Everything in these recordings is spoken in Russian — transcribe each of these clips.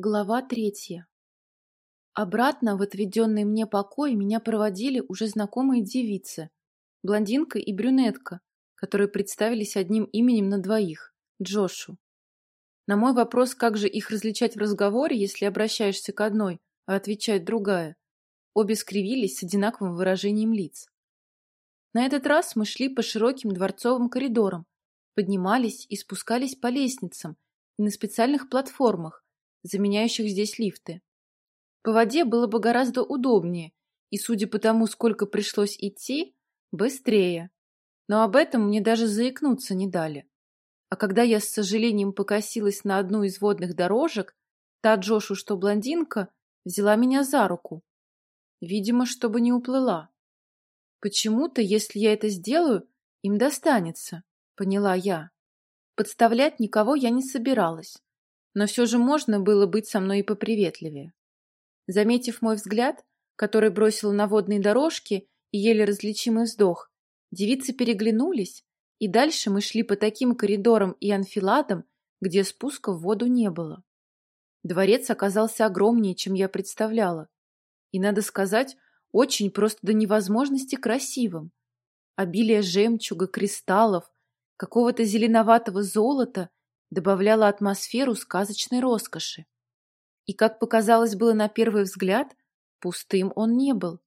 Глава третья. Обратно в отведенный мне покой меня проводили уже знакомые девицы, блондинка и брюнетка, которые представились одним именем на двоих – Джошу. На мой вопрос, как же их различать в разговоре, если обращаешься к одной, а отвечает другая, обе скривились с одинаковым выражением лиц. На этот раз мы шли по широким дворцовым коридорам, поднимались и спускались по лестницам и на специальных платформах, заменяющих здесь лифты. По воде было бы гораздо удобнее, и, судя по тому, сколько пришлось идти, быстрее. Но об этом мне даже заикнуться не дали. А когда я с сожалением покосилась на одну из водных дорожек, та Джошу, что блондинка, взяла меня за руку. Видимо, чтобы не уплыла. Почему-то, если я это сделаю, им достанется, поняла я. Подставлять никого я не собиралась но все же можно было быть со мной и поприветливее. Заметив мой взгляд, который бросил на водные дорожки и еле различимый вздох, девицы переглянулись, и дальше мы шли по таким коридорам и анфиладам, где спуска в воду не было. Дворец оказался огромнее, чем я представляла. И, надо сказать, очень просто до невозможности красивым. Обилие жемчуга, кристаллов, какого-то зеленоватого золота добавляла атмосферу сказочной роскоши. И, как показалось было на первый взгляд, пустым он не был.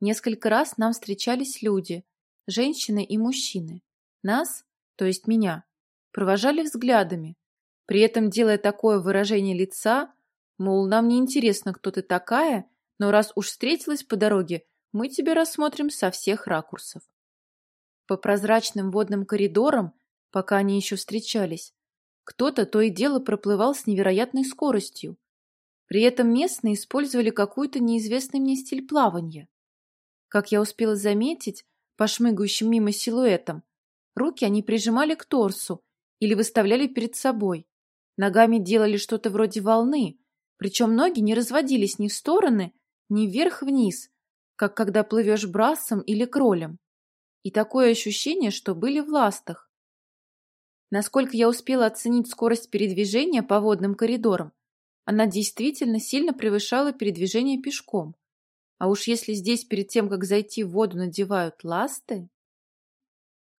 Несколько раз нам встречались люди, женщины и мужчины. Нас, то есть меня, провожали взглядами, при этом делая такое выражение лица, мол, нам не интересно, кто ты такая, но раз уж встретилась по дороге, мы тебя рассмотрим со всех ракурсов. По прозрачным водным коридорам, пока они еще встречались, кто-то то и дело проплывал с невероятной скоростью. При этом местные использовали какой-то неизвестный мне стиль плавания. Как я успела заметить, по шмыгающим мимо силуэтам, руки они прижимали к торсу или выставляли перед собой. Ногами делали что-то вроде волны, причем ноги не разводились ни в стороны, ни вверх-вниз, как когда плывешь брасом или кролем. И такое ощущение, что были в ластах. Насколько я успела оценить скорость передвижения по водным коридорам, она действительно сильно превышала передвижение пешком. А уж если здесь перед тем, как зайти в воду, надевают ласты...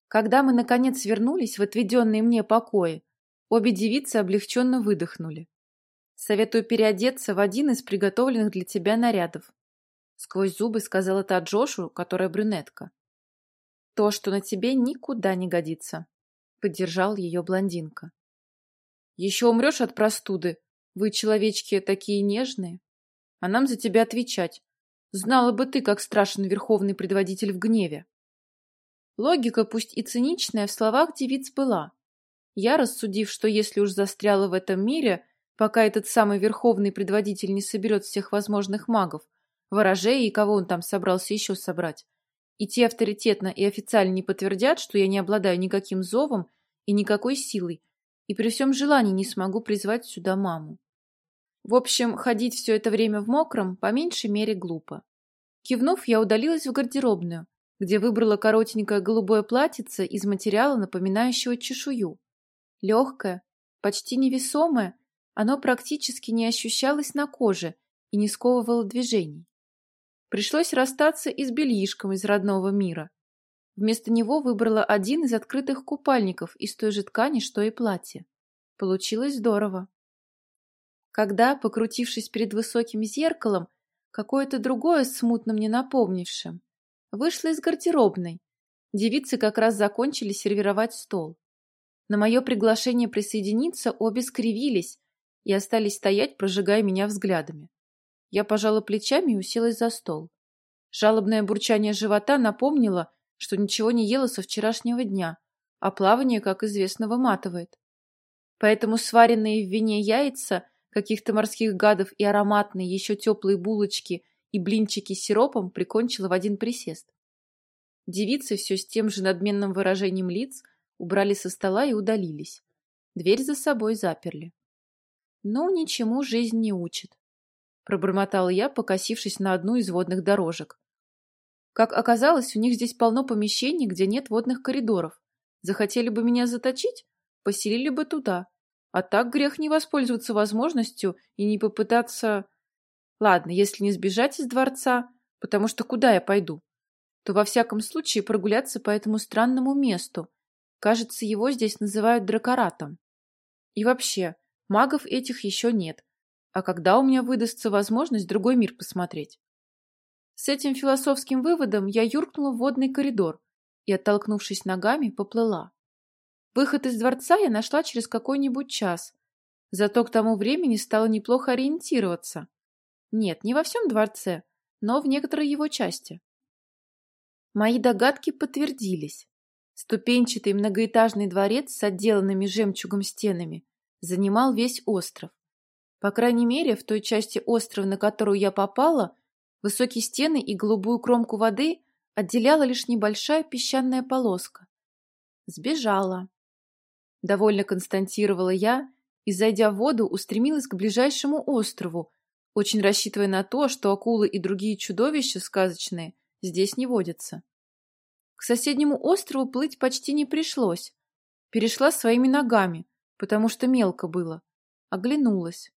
Когда мы, наконец, вернулись в отведенные мне покои, обе девицы облегченно выдохнули. «Советую переодеться в один из приготовленных для тебя нарядов», сквозь зубы сказала та Джошу, которая брюнетка. «То, что на тебе никуда не годится». Поддержал ее блондинка. Еще умрешь от простуды. Вы, человечки, такие нежные. А нам за тебя отвечать. Знала бы ты, как страшен верховный предводитель в гневе. Логика, пусть и циничная, в словах девиц была. Я, рассудив, что если уж застряла в этом мире, пока этот самый верховный предводитель не соберет всех возможных магов, ворожей и кого он там собрался еще собрать, и те авторитетно и официально не подтвердят, что я не обладаю никаким зовом и никакой силой, и при всем желании не смогу призвать сюда маму. В общем, ходить все это время в мокром по меньшей мере глупо. Кивнув, я удалилась в гардеробную, где выбрала коротенькое голубое платьице из материала, напоминающего чешую. Легкое, почти невесомое, оно практически не ощущалось на коже и не сковывало движений. Пришлось расстаться и с бельишком из родного мира. Вместо него выбрала один из открытых купальников из той же ткани, что и платье. Получилось здорово. Когда, покрутившись перед высоким зеркалом, какое-то другое смутно мне напомнившим, вышла из гардеробной, девицы как раз закончили сервировать стол. На мое приглашение присоединиться обе скривились и остались стоять, прожигая меня взглядами. Я пожала плечами и уселась за стол. Жалобное бурчание живота напомнило, что ничего не ела со вчерашнего дня, а плавание, как известно, выматывает. Поэтому сваренные в вине яйца, каких-то морских гадов и ароматные еще теплые булочки и блинчики с сиропом прикончила в один присест. Девицы все с тем же надменным выражением лиц убрали со стола и удалились. Дверь за собой заперли. Ну, ничему жизнь не учит. — пробормотала я, покосившись на одну из водных дорожек. Как оказалось, у них здесь полно помещений, где нет водных коридоров. Захотели бы меня заточить? Поселили бы туда. А так грех не воспользоваться возможностью и не попытаться... Ладно, если не сбежать из дворца, потому что куда я пойду, то во всяком случае прогуляться по этому странному месту. Кажется, его здесь называют дракоратом. И вообще, магов этих еще нет. А когда у меня выдастся возможность другой мир посмотреть? С этим философским выводом я юркнула в водный коридор и, оттолкнувшись ногами, поплыла. Выход из дворца я нашла через какой-нибудь час, зато к тому времени стала неплохо ориентироваться. Нет, не во всем дворце, но в некоторой его части. Мои догадки подтвердились. Ступенчатый многоэтажный дворец с отделанными жемчугом стенами занимал весь остров. По крайней мере, в той части острова, на которую я попала, высокие стены и голубую кромку воды отделяла лишь небольшая песчаная полоска. Сбежала. Довольно констатировала я и, зайдя в воду, устремилась к ближайшему острову, очень рассчитывая на то, что акулы и другие чудовища сказочные здесь не водятся. К соседнему острову плыть почти не пришлось. Перешла своими ногами, потому что мелко было. Оглянулась.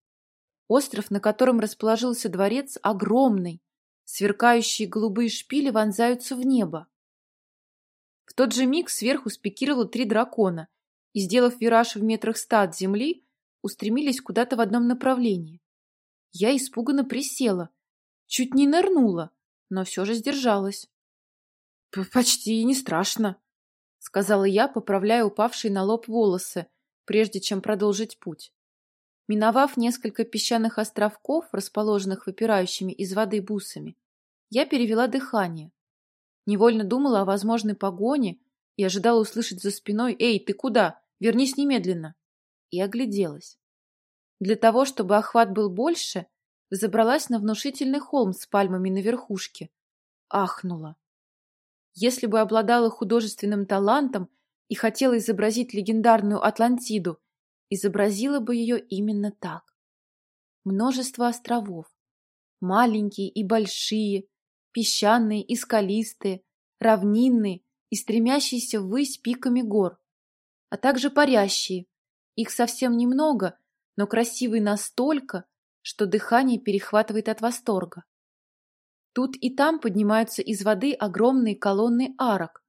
Остров, на котором расположился дворец, огромный. Сверкающие голубые шпили вонзаются в небо. В тот же миг сверху спикировало три дракона и, сделав вираж в метрах ста от земли, устремились куда-то в одном направлении. Я испуганно присела, чуть не нырнула, но все же сдержалась. «Почти не страшно», — сказала я, поправляя упавшие на лоб волосы, прежде чем продолжить путь. Миновав несколько песчаных островков, расположенных выпирающими из воды бусами, я перевела дыхание. Невольно думала о возможной погоне и ожидала услышать за спиной «Эй, ты куда? Вернись немедленно!» И огляделась. Для того, чтобы охват был больше, забралась на внушительный холм с пальмами на верхушке. Ахнула. Если бы обладала художественным талантом и хотела изобразить легендарную Атлантиду, изобразила бы ее именно так. Множество островов. Маленькие и большие, песчаные и скалистые, равнинные и стремящиеся ввысь пиками гор, а также парящие. Их совсем немного, но красивые настолько, что дыхание перехватывает от восторга. Тут и там поднимаются из воды огромные колонны арок.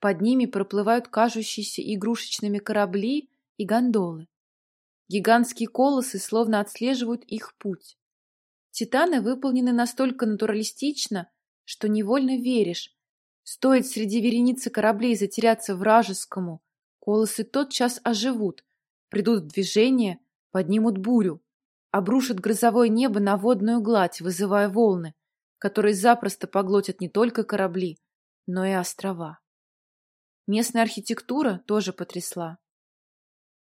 Под ними проплывают кажущиеся игрушечными корабли и гондолы. Гигантские колосы словно отслеживают их путь. Титаны выполнены настолько натуралистично, что невольно веришь. Стоит среди вереницы кораблей затеряться вражескому, колосы тотчас оживут, придут в движение, поднимут бурю, обрушат грозовое небо на водную гладь, вызывая волны, которые запросто поглотят не только корабли, но и острова. Местная архитектура тоже потрясла.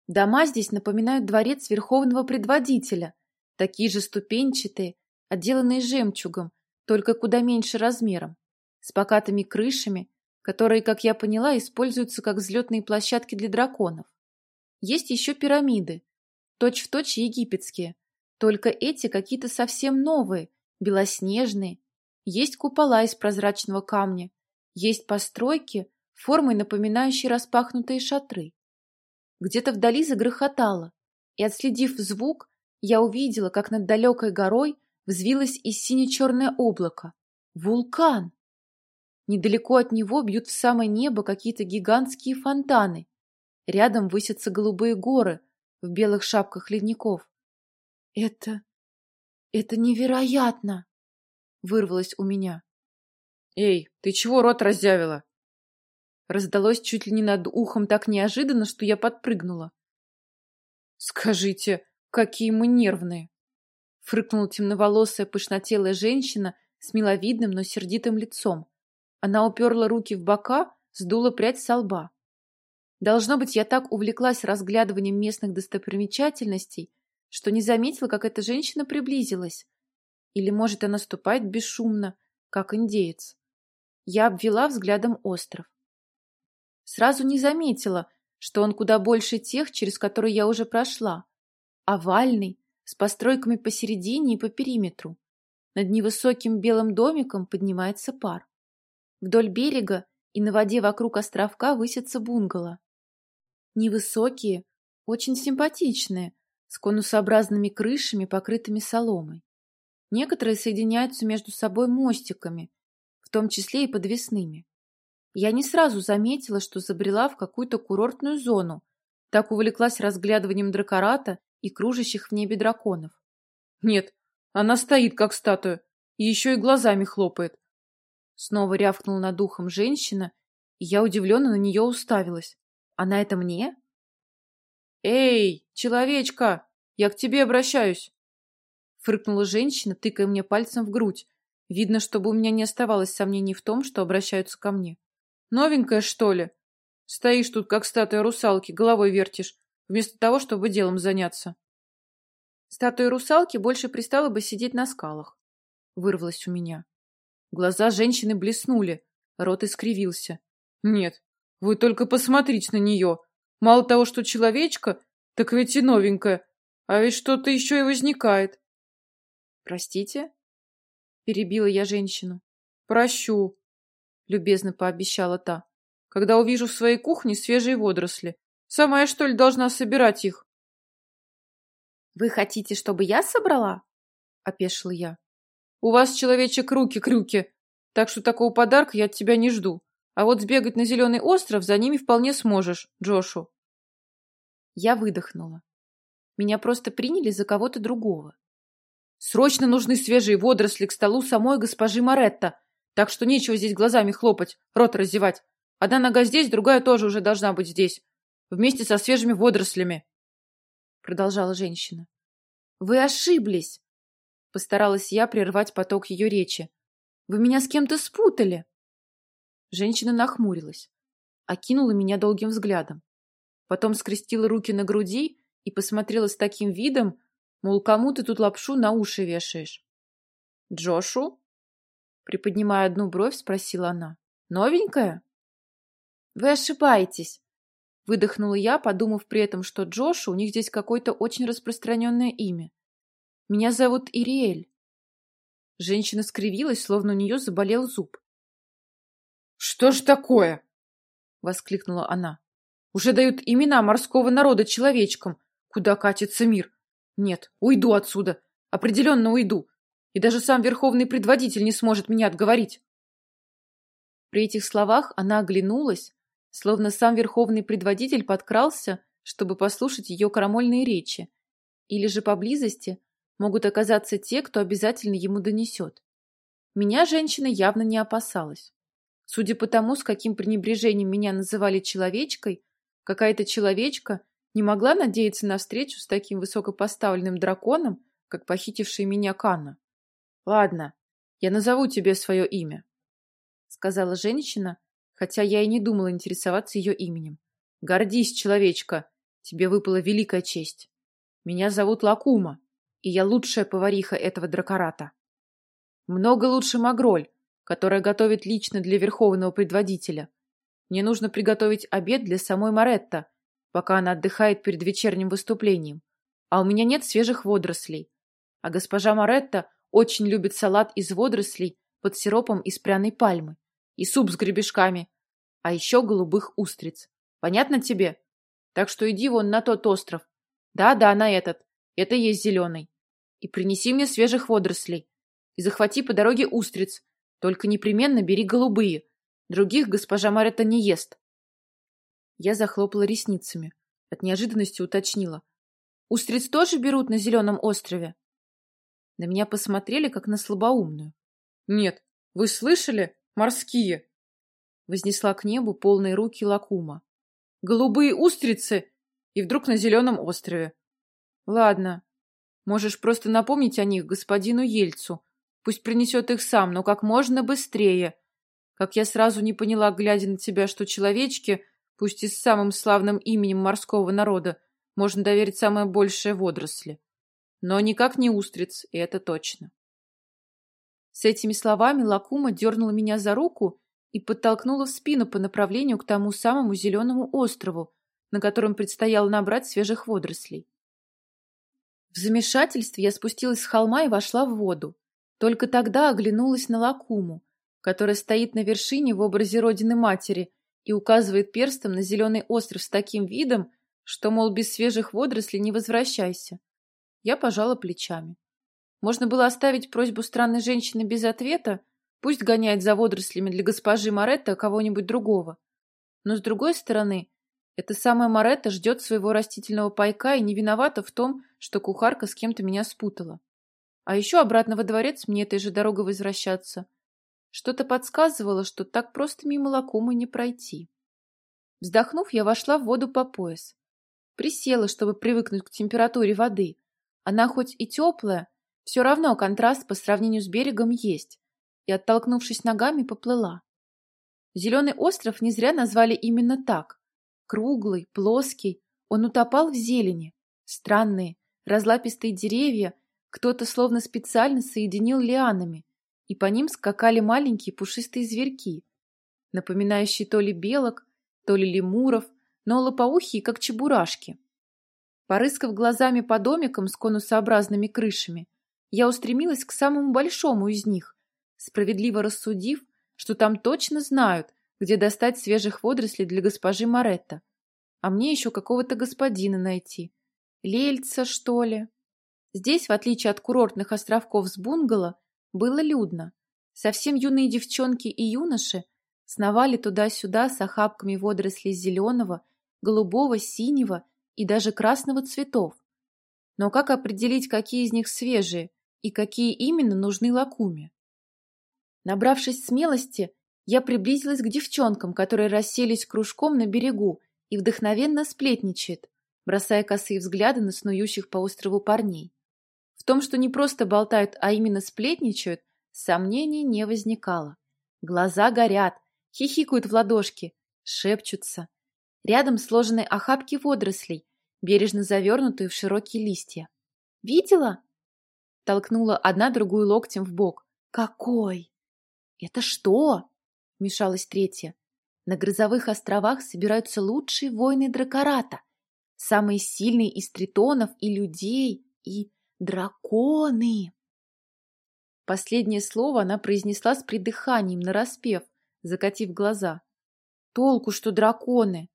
Дома здесь напоминают дворец верховного предводителя, такие же ступенчатые, отделанные жемчугом, только куда меньше размером, с покатыми крышами, которые, как я поняла, используются как взлетные площадки для драконов. Есть еще пирамиды, точь-в-точь точь египетские, только эти какие-то совсем новые, белоснежные, есть купола из прозрачного камня, есть постройки, формой напоминающие распахнутые шатры. Где-то вдали загрохотало, и, отследив звук, я увидела, как над далекой горой взвилось из сине-черное облако. Вулкан! Недалеко от него бьют в самое небо какие-то гигантские фонтаны. Рядом высятся голубые горы в белых шапках ледников. Это это невероятно! Вырвалось у меня. Эй, ты чего рот разъявила? Раздалось чуть ли не над ухом так неожиданно, что я подпрыгнула. Скажите, какие мы нервные! Фрыкнула темноволосая пышнотелая женщина с миловидным, но сердитым лицом. Она уперла руки в бока, сдула прядь со лба. Должно быть, я так увлеклась разглядыванием местных достопримечательностей, что не заметила, как эта женщина приблизилась. Или, может, она ступает бесшумно, как индеец. Я обвела взглядом остров. Сразу не заметила, что он куда больше тех, через которые я уже прошла. Овальный, с постройками посередине и по периметру. Над невысоким белым домиком поднимается пар. Вдоль берега и на воде вокруг островка высятся бунгало. Невысокие, Очень симпатичные, с конусообразными крышами, покрытыми соломой. Некоторые соединяются между собой мостиками, в том числе и подвесными. Я не сразу заметила, что забрела в какую-то курортную зону, так увлеклась разглядыванием дракората и кружащих в небе драконов. Нет, она стоит, как статуя, и еще и глазами хлопает. Снова рявкнула над ухом женщина, и я удивленно на нее уставилась. Она это мне? «Эй, человечка, я к тебе обращаюсь!» Фыркнула женщина, тыкая мне пальцем в грудь. Видно, чтобы у меня не оставалось сомнений в том, что обращаются ко мне. «Новенькая, что ли? Стоишь тут, как статуя русалки, головой вертишь, вместо того, чтобы делом заняться». Статуя русалки больше пристала бы сидеть на скалах. Вырвалось у меня. Глаза женщины блеснули, рот искривился. «Нет, вы только посмотрите на нее!» Мало того, что человечка, так ведь и новенькая. А ведь что-то еще и возникает. Простите? Перебила я женщину. Прощу, любезно пообещала та. Когда увижу в своей кухне свежие водоросли. Сама я, что ли, должна собирать их? Вы хотите, чтобы я собрала? Опешила я. У вас, человечек, руки-крюки, так что такого подарка я от тебя не жду. А вот сбегать на Зеленый остров за ними вполне сможешь, Джошу. Я выдохнула. Меня просто приняли за кого-то другого. Срочно нужны свежие водоросли к столу самой госпожи Моретта, так что нечего здесь глазами хлопать, рот раздевать. Одна нога здесь, другая тоже уже должна быть здесь, вместе со свежими водорослями. Продолжала женщина. Вы ошиблись. Постаралась я прервать поток ее речи. Вы меня с кем-то спутали. Женщина нахмурилась, окинула меня долгим взглядом. Потом скрестила руки на груди и посмотрела с таким видом, мол, кому ты тут лапшу на уши вешаешь? Джошу? Приподнимая одну бровь, спросила она. Новенькая? Вы ошибаетесь. Выдохнула я, подумав при этом, что Джошу у них здесь какое-то очень распространенное имя. Меня зовут Ириэль. Женщина скривилась, словно у нее заболел зуб. «Что ж такое?» — воскликнула она. «Уже дают имена морского народа человечкам. Куда катится мир? Нет, уйду отсюда. Определенно уйду. И даже сам верховный предводитель не сможет меня отговорить». При этих словах она оглянулась, словно сам верховный предводитель подкрался, чтобы послушать ее крамольные речи, или же поблизости могут оказаться те, кто обязательно ему донесет. Меня женщина явно не опасалась. Судя по тому, с каким пренебрежением меня называли человечкой, какая-то человечка не могла надеяться на встречу с таким высокопоставленным драконом, как похитивший меня Канна. «Ладно, я назову тебе свое имя», — сказала женщина, хотя я и не думала интересоваться ее именем. «Гордись, человечка, тебе выпала великая честь. Меня зовут Лакума, и я лучшая повариха этого дракората. Много лучше Магроль, которая готовит лично для верховного предводителя. Мне нужно приготовить обед для самой Маретта, пока она отдыхает перед вечерним выступлением. А у меня нет свежих водорослей. А госпожа Маретта очень любит салат из водорослей под сиропом из пряной пальмы и суп с гребешками, а еще голубых устриц. Понятно тебе? Так что иди вон на тот остров. Да-да, на этот. Это есть зеленый. И принеси мне свежих водорослей. И захвати по дороге устриц, только непременно бери голубые. Других госпожа Марета не ест. Я захлопала ресницами. От неожиданности уточнила. Устриц тоже берут на Зеленом острове? На меня посмотрели, как на слабоумную. Нет, вы слышали? Морские. Вознесла к небу полные руки Лакума. Голубые устрицы! И вдруг на Зеленом острове. Ладно, можешь просто напомнить о них господину Ельцу, Пусть принесет их сам, но как можно быстрее. Как я сразу не поняла, глядя на тебя, что человечки, пусть и с самым славным именем морского народа, можно доверить самое большее водоросли. Но никак не устриц, и это точно. С этими словами Лакума дернула меня за руку и подтолкнула в спину по направлению к тому самому зеленому острову, на котором предстояло набрать свежих водорослей. В замешательстве я спустилась с холма и вошла в воду. Только тогда оглянулась на Лакуму, которая стоит на вершине в образе родины матери и указывает перстом на зеленый остров с таким видом, что, мол, без свежих водорослей не возвращайся. Я пожала плечами. Можно было оставить просьбу странной женщины без ответа, пусть гоняет за водорослями для госпожи Моретто кого-нибудь другого. Но, с другой стороны, эта самая Моретто ждет своего растительного пайка и не виновата в том, что кухарка с кем-то меня спутала. А еще обратно во дворец мне этой же дорогой возвращаться. Что-то подсказывало, что так просто мимо лакомы не пройти. Вздохнув, я вошла в воду по пояс. Присела, чтобы привыкнуть к температуре воды. Она хоть и теплая, все равно контраст по сравнению с берегом есть, и, оттолкнувшись ногами, поплыла. Зеленый остров не зря назвали именно так. Круглый, плоский, он утопал в зелени. Странные, разлапистые деревья кто-то словно специально соединил лианами, и по ним скакали маленькие пушистые зверьки, напоминающие то ли белок, то ли лемуров, но лопоухие, как чебурашки. Порыскав глазами по домикам с конусообразными крышами, я устремилась к самому большому из них, справедливо рассудив, что там точно знают, где достать свежих водорослей для госпожи Моретта. А мне еще какого-то господина найти. Лельца, что ли? Здесь, в отличие от курортных островков с бунгало, было людно. Совсем юные девчонки и юноши сновали туда-сюда с охапками водорослей зеленого, голубого, синего и даже красного цветов. Но как определить, какие из них свежие и какие именно нужны лакуме? Набравшись смелости, я приблизилась к девчонкам, которые расселись кружком на берегу и вдохновенно сплетничают, бросая косые взгляды на снующих по острову парней. В том, что не просто болтают, а именно сплетничают, сомнений не возникало. Глаза горят, хихикают в ладошки, шепчутся. Рядом сложены охапки водорослей, бережно завернутые в широкие листья. «Видела?» Толкнула одна другую локтем в бок. «Какой!» «Это что?» — вмешалась третья. «На Грозовых островах собираются лучшие воины Дракората, самые сильные из тритонов и людей, и драконы!» Последнее слово она произнесла с придыханием, нараспев, закатив глаза. «Толку, что драконы!» —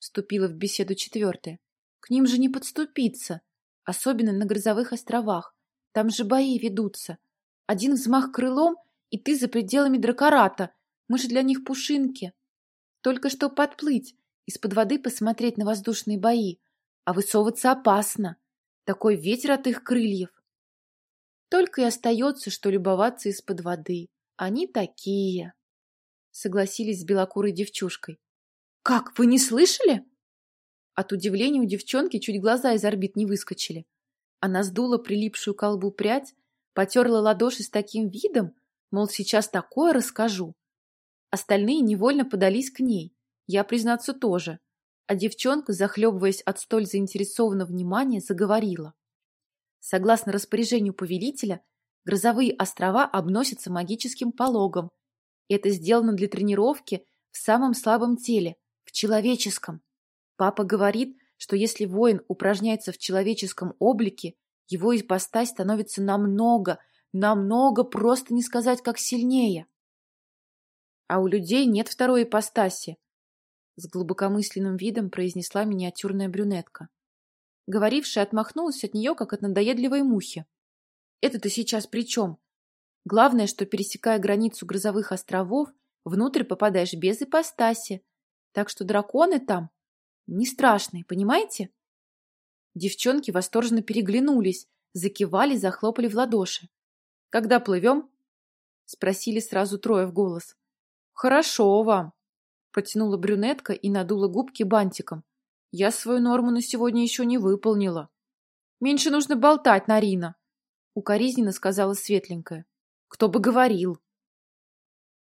вступила в беседу четвертая. «К ним же не подступиться, особенно на Грозовых островах. Там же бои ведутся. Один взмах крылом, и ты за пределами дракората. Мы же для них пушинки. Только что подплыть, из-под воды посмотреть на воздушные бои. А высовываться опасно. Такой ветер от их крыльев. Только и остается, что любоваться из-под воды. Они такие. Согласились с белокурой девчушкой. Как, вы не слышали? От удивления у девчонки чуть глаза из орбит не выскочили. Она сдула прилипшую колбу прядь, потерла ладоши с таким видом, мол, сейчас такое расскажу. Остальные невольно подались к ней. Я, признаться, тоже. А девчонка, захлебываясь от столь заинтересованного внимания, заговорила. Согласно распоряжению повелителя, грозовые острова обносятся магическим пологом. Это сделано для тренировки в самом слабом теле, в человеческом. Папа говорит, что если воин упражняется в человеческом облике, его ипостась становится намного, намного, просто не сказать, как сильнее. А у людей нет второй ипостаси, с глубокомысленным видом произнесла миниатюрная брюнетка. Говорившая отмахнулась от нее, как от надоедливой мухи. Это-то сейчас при чем? Главное, что, пересекая границу грозовых островов, внутрь попадаешь без ипостаси. Так что драконы там не страшный, понимаете? Девчонки восторженно переглянулись, закивали, захлопали в ладоши. «Когда плывем?» Спросили сразу трое в голос. «Хорошо вам!» Протянула брюнетка и надула губки бантиком. «Я свою норму на сегодня еще не выполнила». «Меньше нужно болтать, Нарина!» Укоризненно сказала светленькая. «Кто бы говорил!»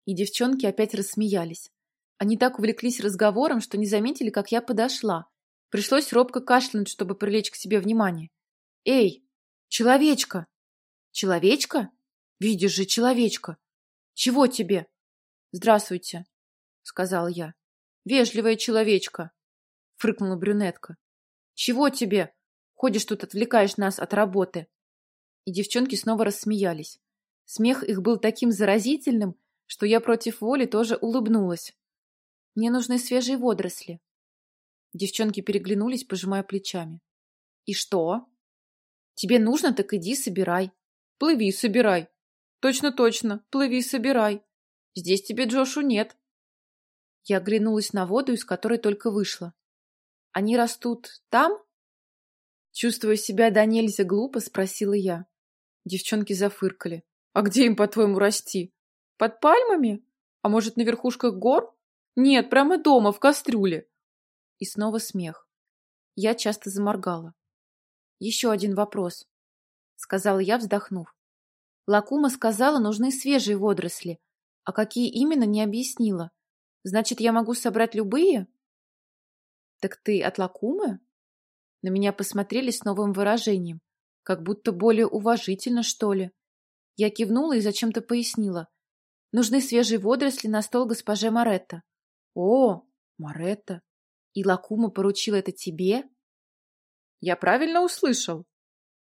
И девчонки опять рассмеялись. Они так увлеклись разговором, что не заметили, как я подошла. Пришлось робко кашлянуть, чтобы привлечь к себе внимание. «Эй, человечка!» «Человечка? Видишь же, человечка! Чего тебе?» «Здравствуйте», — сказал я. «Вежливая человечка», — фрыкнула брюнетка. «Чего тебе? Ходишь тут, отвлекаешь нас от работы». И девчонки снова рассмеялись. Смех их был таким заразительным, что я против воли тоже улыбнулась. Мне нужны свежие водоросли. Девчонки переглянулись, пожимая плечами. И что? Тебе нужно, так иди собирай. Плыви, собирай. Точно-точно, плыви, собирай. Здесь тебе Джошу нет. Я оглянулась на воду, из которой только вышла. Они растут там? Чувствуя себя до нельзя глупо, спросила я. Девчонки зафыркали. А где им, по-твоему, расти? Под пальмами? А может, на верхушках гор? Нет, прямо дома, в кастрюле. И снова смех. Я часто заморгала. Еще один вопрос, сказала я, вздохнув. Лакума сказала, нужны свежие водоросли, а какие именно, не объяснила. Значит, я могу собрать любые? Так ты от Лакумы? На меня посмотрели с новым выражением, как будто более уважительно, что ли. Я кивнула и зачем-то пояснила. Нужны свежие водоросли на стол госпоже Моретто. О, Моретто. И Лакума поручил это тебе? Я правильно услышал?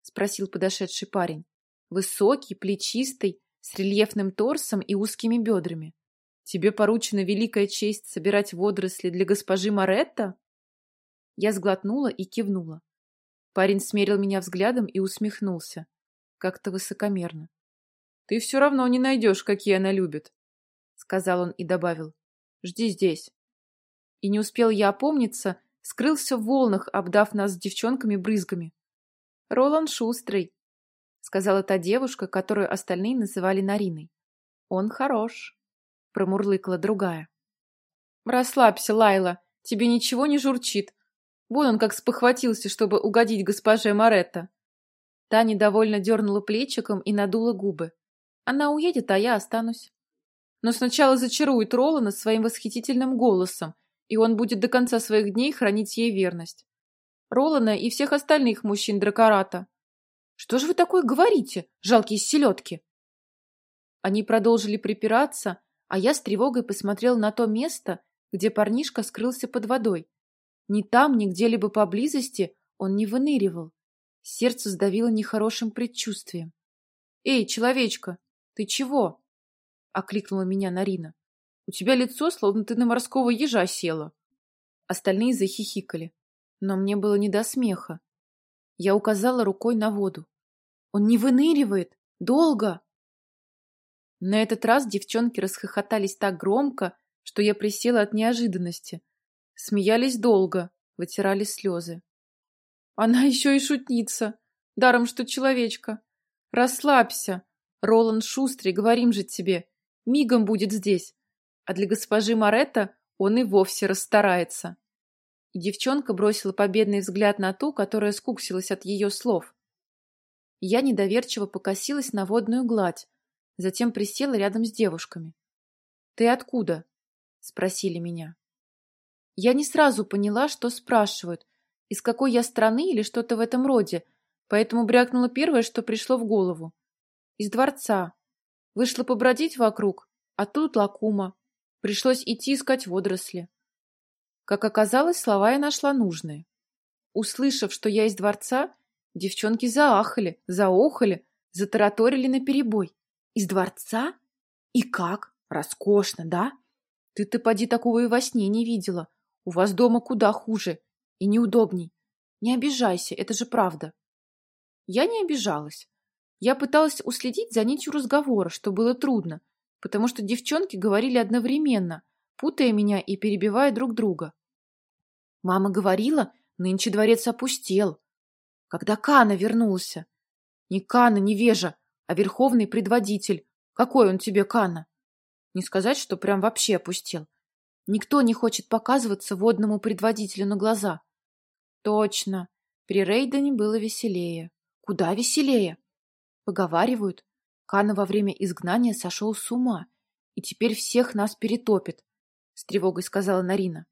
Спросил подошедший парень. Высокий, плечистый, с рельефным торсом и узкими бедрами. Тебе поручена великая честь собирать водоросли для госпожи Моретто? Я сглотнула и кивнула. Парень смерил меня взглядом и усмехнулся. Как-то высокомерно. «Ты все равно не найдешь, какие она любит», — сказал он и добавил. «Жди здесь». И не успел я опомниться, скрылся в волнах, обдав нас с девчонками брызгами. «Ролан шустрый», — сказала та девушка, которую остальные называли Нариной. «Он хорош», — промурлыкала другая. «Расслабься, Лайла, тебе ничего не журчит. Вон он как спохватился, чтобы угодить госпоже Моретто». Та недовольно дернула плечиком и надула губы. «Она уедет, а я останусь». «Но сначала зачарует Ролана своим восхитительным голосом, и он будет до конца своих дней хранить ей верность. Ролана и всех остальных мужчин Дракората». «Что же вы такое говорите, жалкие селедки?» Они продолжили припираться, а я с тревогой посмотрел на то место, где парнишка скрылся под водой. Ни там, ни где-либо поблизости он не выныривал. Сердце сдавило нехорошим предчувствием. «Эй, человечка, ты чего?» — окликнула меня Нарина. «У тебя лицо, словно ты на морского ежа села». Остальные захихикали, но мне было не до смеха. Я указала рукой на воду. «Он не выныривает! Долго!» На этот раз девчонки расхохотались так громко, что я присела от неожиданности. Смеялись долго, вытирали слезы. Она еще и шутница. Даром, что человечка. Расслабься. Роланд шустрый, говорим же тебе. Мигом будет здесь. А для госпожи Моретта он и вовсе расстарается. И девчонка бросила победный взгляд на ту, которая скуксилась от ее слов. Я недоверчиво покосилась на водную гладь, затем присела рядом с девушками. «Ты откуда?» — спросили меня. Я не сразу поняла, что спрашивают, из какой я страны или что-то в этом роде, поэтому брякнула первое, что пришло в голову. Из дворца. Вышла побродить вокруг, а тут лакума. Пришлось идти искать водоросли. Как оказалось, слова я нашла нужные. Услышав, что я из дворца, девчонки заахали, заохали, затараторили наперебой. Из дворца? И как? Роскошно, да? Ты-то поди такого и во сне не видела. У вас дома куда хуже и неудобней. Не обижайся, это же правда. Я не обижалась. Я пыталась уследить за нитью разговора, что было трудно, потому что девчонки говорили одновременно, путая меня и перебивая друг друга. Мама говорила, нынче дворец опустел. Когда Кана вернулся? Не Кана, не Вежа, а верховный предводитель. Какой он тебе, Кана? Не сказать, что прям вообще опустел. Никто не хочет показываться водному предводителю на глаза. Точно. При Рейдене было веселее. Куда веселее? Поговаривают, Кана во время изгнания сошел с ума, и теперь всех нас перетопит, — с тревогой сказала Нарина.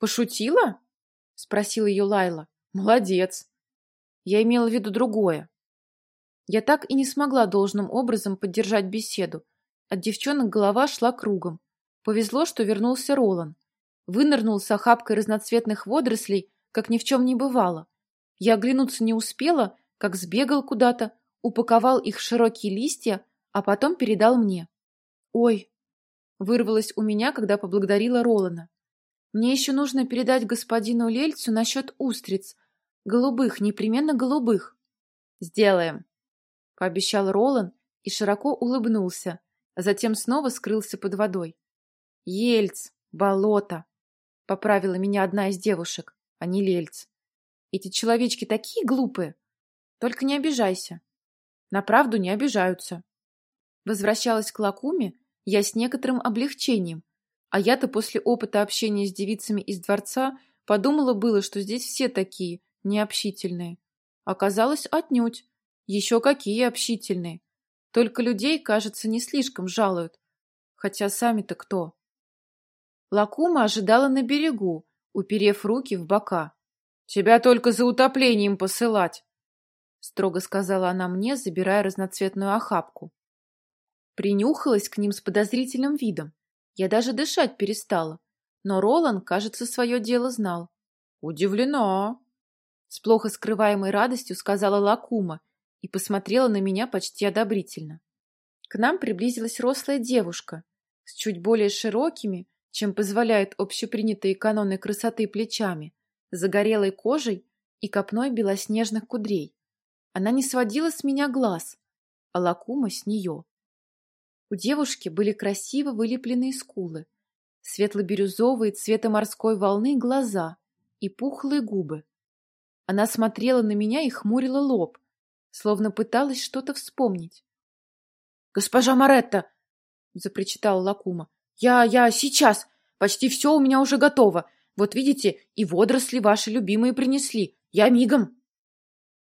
«Пошутила?» — спросила ее Лайла. «Молодец!» Я имела в виду другое. Я так и не смогла должным образом поддержать беседу. От девчонок голова шла кругом. Повезло, что вернулся Ролан. Вынырнул с охапкой разноцветных водорослей, как ни в чем не бывало. Я оглянуться не успела, как сбегал куда-то, упаковал их в широкие листья, а потом передал мне. «Ой!» — вырвалось у меня, когда поблагодарила Ролана. Мне еще нужно передать господину Лельцу насчет устриц. Голубых, непременно голубых. Сделаем, пообещал Ролан и широко улыбнулся, а затем снова скрылся под водой. Ельц, болото, поправила меня одна из девушек, а не Лельц. Эти человечки такие глупые. Только не обижайся. На правду не обижаются. Возвращалась к Лакуме я с некоторым облегчением, а я-то после опыта общения с девицами из дворца подумала было, что здесь все такие, необщительные. Оказалось, отнюдь. Еще какие общительные. Только людей, кажется, не слишком жалуют. Хотя сами-то кто? Лакума ожидала на берегу, уперев руки в бока. «Тебя только за утоплением посылать!» Строго сказала она мне, забирая разноцветную охапку. Принюхалась к ним с подозрительным видом. Я даже дышать перестала. Но Ролан, кажется, свое дело знал. «Удивлена!» С плохо скрываемой радостью сказала Лакума и посмотрела на меня почти одобрительно. К нам приблизилась рослая девушка с чуть более широкими, чем позволяют общепринятые каноны красоты плечами, загорелой кожей и копной белоснежных кудрей. Она не сводила с меня глаз, а Лакума с нее. У девушки были красиво вылепленные скулы, светло-бирюзовые цвета морской волны глаза и пухлые губы. Она смотрела на меня и хмурила лоб, словно пыталась что-то вспомнить. — Госпожа Моретта! — запричитала Лакума. — Я, я, сейчас! Почти все у меня уже готово. Вот видите, и водоросли ваши любимые принесли. Я мигом.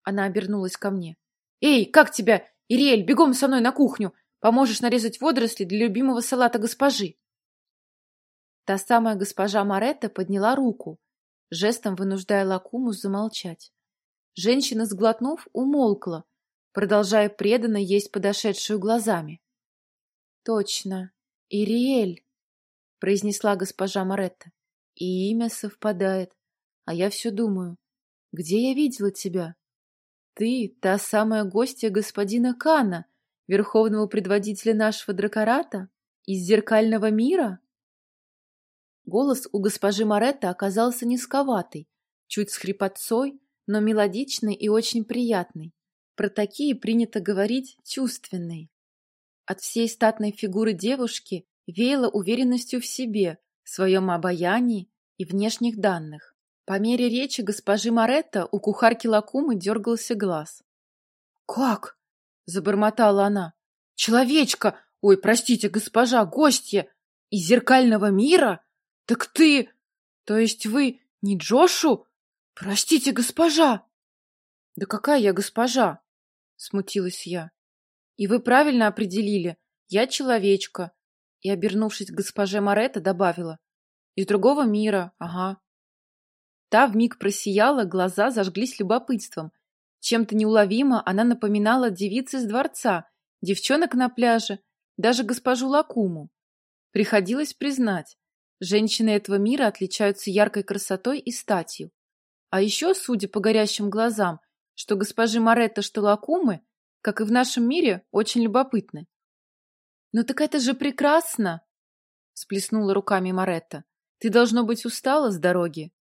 Она обернулась ко мне. — Эй, как тебя? Ириэль, бегом со мной на кухню. Поможешь нарезать водоросли для любимого салата госпожи. Та самая госпожа Маретта подняла руку, жестом вынуждая Лакуму замолчать. Женщина, сглотнув, умолкла, продолжая преданно есть подошедшую глазами. — Точно, Ириэль, — произнесла госпожа Маретта. — И имя совпадает. А я все думаю, где я видела тебя? Ты та самая гостья господина Кана, верховного предводителя нашего дракората? Из зеркального мира? Голос у госпожи Моретта оказался низковатый, чуть с хрипотцой, но мелодичный и очень приятный. Про такие принято говорить чувственный. От всей статной фигуры девушки веяло уверенностью в себе, в своем обаянии и внешних данных. По мере речи госпожи Моретта у кухарки Лакумы дергался глаз. «Как?» Забормотала она. Человечка! Ой, простите, госпожа, гостья! Из зеркального мира? Так ты... То есть вы не Джошу? Простите, госпожа! Да какая я госпожа? Смутилась я. И вы правильно определили. Я человечка. И, обернувшись к госпоже Моретто, добавила. Из другого мира, ага. Та вмиг просияла, глаза зажглись любопытством — чем-то неуловимо она напоминала девиц из дворца, девчонок на пляже, даже госпожу Лакуму. Приходилось признать, женщины этого мира отличаются яркой красотой и статью. А еще, судя по горящим глазам, что госпожи Моретто, что Лакумы, как и в нашем мире, очень любопытны. «Ну так это же прекрасно!» — сплеснула руками Моретта. «Ты, должно быть, устала с дороги?»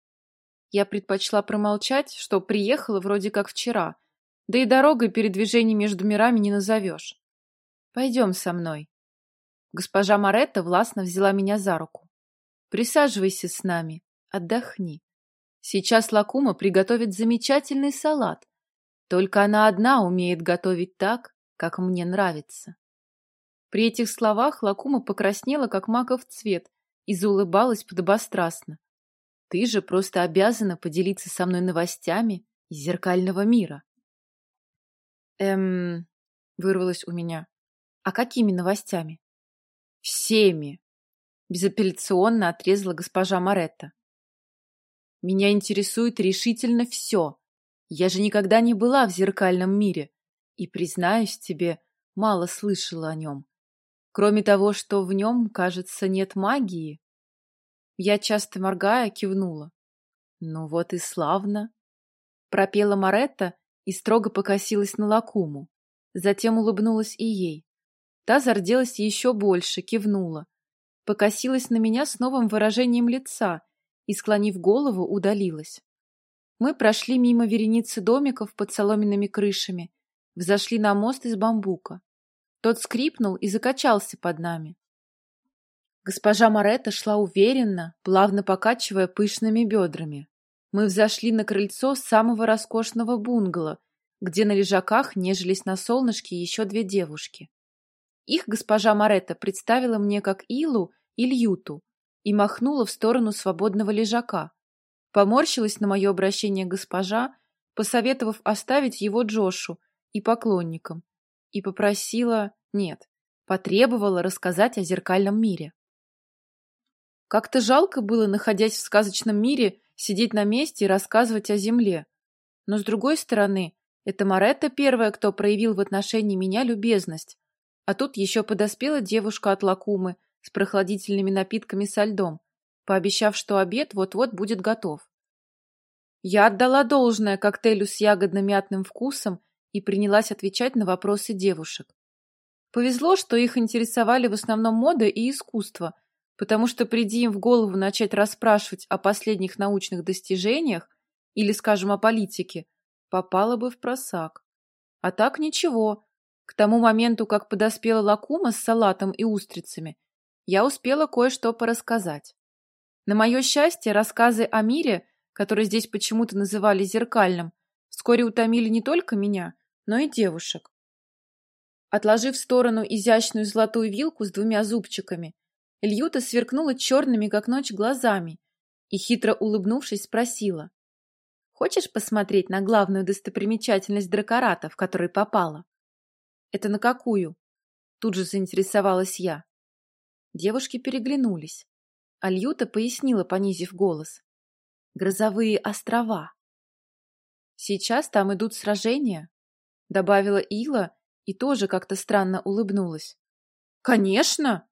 Я предпочла промолчать, что приехала вроде как вчера, да и дорогой передвижение между мирами не назовешь. Пойдем со мной. Госпожа Маретта властно взяла меня за руку. Присаживайся с нами, отдохни. Сейчас Лакума приготовит замечательный салат. Только она одна умеет готовить так, как мне нравится. При этих словах Лакума покраснела, как маков цвет, и заулыбалась подобострастно. Ты же просто обязана поделиться со мной новостями из зеркального мира. Эм, вырвалось у меня. А какими новостями? Всеми. Безапелляционно отрезала госпожа Маретта. Меня интересует решительно все. Я же никогда не была в зеркальном мире и, признаюсь тебе, мало слышала о нем. Кроме того, что в нем, кажется, нет магии. Я, часто моргая, кивнула. «Ну вот и славно!» Пропела Маретта и строго покосилась на Лакуму. Затем улыбнулась и ей. Та зарделась еще больше, кивнула. Покосилась на меня с новым выражением лица и склонив голову, удалилась. Мы прошли мимо вереницы домиков под соломенными крышами, взошли на мост из бамбука. Тот скрипнул и закачался под нами. Госпожа Моретта шла уверенно, плавно покачивая пышными бедрами. Мы взошли на крыльцо самого роскошного бунгало, где на лежаках нежились на солнышке еще две девушки. Их госпожа Моретта представила мне как Илу и Льюту и махнула в сторону свободного лежака. Поморщилась на мое обращение госпожа, посоветовав оставить его Джошу и поклонникам, и попросила, нет, потребовала рассказать о зеркальном мире. Как-то жалко было, находясь в сказочном мире, сидеть на месте и рассказывать о земле. Но, с другой стороны, это Маретта первая, кто проявил в отношении меня любезность. А тут еще подоспела девушка от Лакумы с прохладительными напитками со льдом, пообещав, что обед вот-вот будет готов. Я отдала должное коктейлю с ягодно-мятным вкусом и принялась отвечать на вопросы девушек. Повезло, что их интересовали в основном мода и искусство, потому что приди им в голову начать расспрашивать о последних научных достижениях или, скажем, о политике, попало бы в просак. А так ничего. К тому моменту, как подоспела лакума с салатом и устрицами, я успела кое-что порассказать. На мое счастье, рассказы о мире, который здесь почему-то называли зеркальным, вскоре утомили не только меня, но и девушек. Отложив в сторону изящную золотую вилку с двумя зубчиками, Льюта сверкнула черными, как ночь, глазами и, хитро улыбнувшись, спросила. «Хочешь посмотреть на главную достопримечательность дракората, в которой попала?» «Это на какую?» Тут же заинтересовалась я. Девушки переглянулись. А Льюта пояснила, понизив голос. «Грозовые острова». «Сейчас там идут сражения», — добавила Ила и тоже как-то странно улыбнулась. «Конечно!» —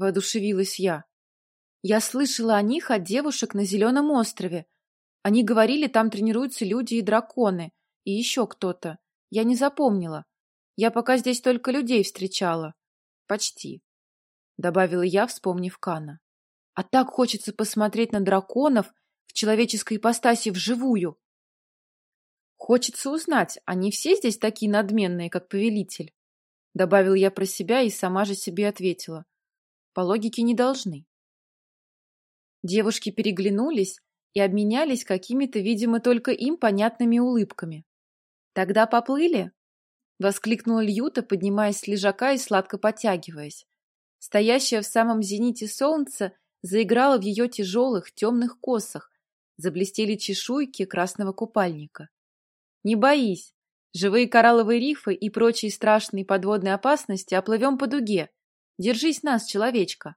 воодушевилась я. «Я слышала о них от девушек на Зеленом острове. Они говорили, там тренируются люди и драконы, и еще кто-то. Я не запомнила. Я пока здесь только людей встречала. Почти», — добавила я, вспомнив Кана. «А так хочется посмотреть на драконов в человеческой ипостаси вживую». Хочется узнать, они все здесь такие надменные, как повелитель? Добавил я про себя и сама же себе ответила. По логике не должны. Девушки переглянулись и обменялись какими-то, видимо, только им понятными улыбками. «Тогда поплыли?» — воскликнула Льюта, поднимаясь с лежака и сладко потягиваясь. Стоящее в самом зените солнце заиграло в ее тяжелых темных косах, заблестели чешуйки красного купальника. Не боись. Живые коралловые рифы и прочие страшные подводные опасности оплывем по дуге. Держись нас, человечка.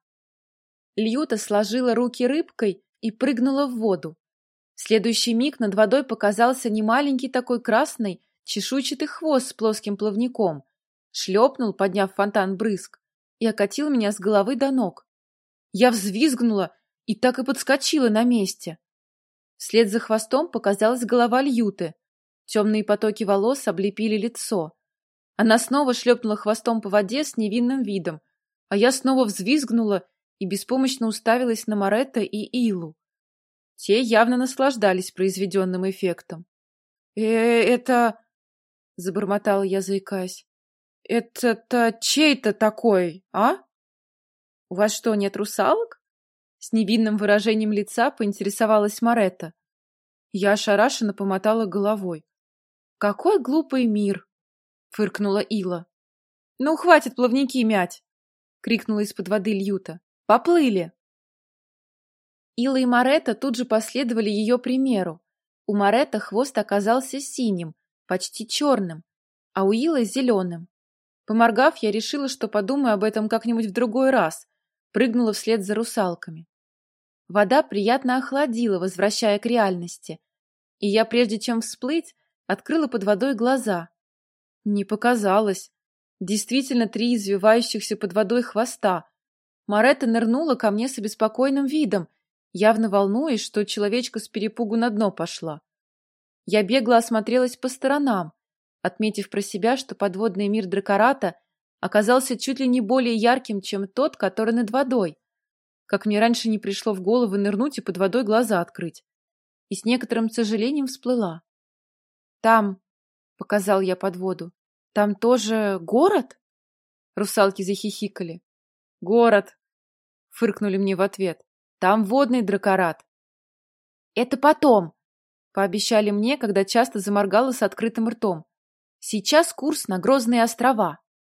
Льюта сложила руки рыбкой и прыгнула в воду. В следующий миг над водой показался немаленький такой красный, чешуйчатый хвост с плоским плавником. Шлепнул, подняв фонтан брызг, и окатил меня с головы до ног. Я взвизгнула и так и подскочила на месте. Вслед за хвостом показалась голова Льюты, Темные потоки волос облепили лицо. Она снова шлепнула хвостом по воде с невинным видом, а я снова взвизгнула и беспомощно уставилась на Моретта и Илу. Те явно наслаждались произведенным эффектом. «Э, это...» — забормотала я, заикаясь. «Это-то чей-то такой, а?» «У вас что, нет русалок?» С невинным выражением лица поинтересовалась Моретта. Я ошарашенно помотала головой. «Какой глупый мир!» — фыркнула Ила. «Ну, хватит плавники мять!» — крикнула из-под воды Льюта. «Поплыли!» Ила и Марета тут же последовали ее примеру. У Марета хвост оказался синим, почти черным, а у Илы зеленым. Поморгав, я решила, что подумаю об этом как-нибудь в другой раз. Прыгнула вслед за русалками. Вода приятно охладила, возвращая к реальности. И я, прежде чем всплыть, открыла под водой глаза. Не показалось. Действительно три извивающихся под водой хвоста. Маретта нырнула ко мне с обеспокоенным видом, явно волнуясь, что человечка с перепугу на дно пошла. Я бегло осмотрелась по сторонам, отметив про себя, что подводный мир Дракората оказался чуть ли не более ярким, чем тот, который над водой. как мне раньше не пришло в голову нырнуть и под водой глаза открыть. И с некоторым сожалением всплыла. «Там», — показал я под воду, — «там тоже город?» Русалки захихикали. «Город!» — фыркнули мне в ответ. «Там водный дракорат». «Это потом!» — пообещали мне, когда часто заморгала с открытым ртом. «Сейчас курс на Грозные острова».